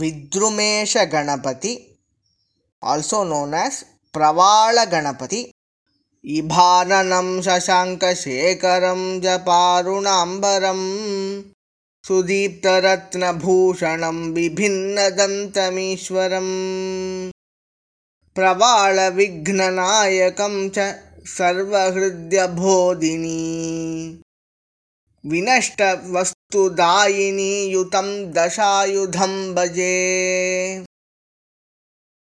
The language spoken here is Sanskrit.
विद्रुमेशगणपति आल्सो नोन् एस् प्रवाळगणपति शशाङ्कशेखरं जपारुणाम्बरं सुदीप्तरत्नभूषणं विभिन्नदन्तमीश्वरम् प्रवाळविघ्ननायकं च सर्वहृद्यबोधिनी विनष्टवस्तुदायिनी युतं दशायुधं भजे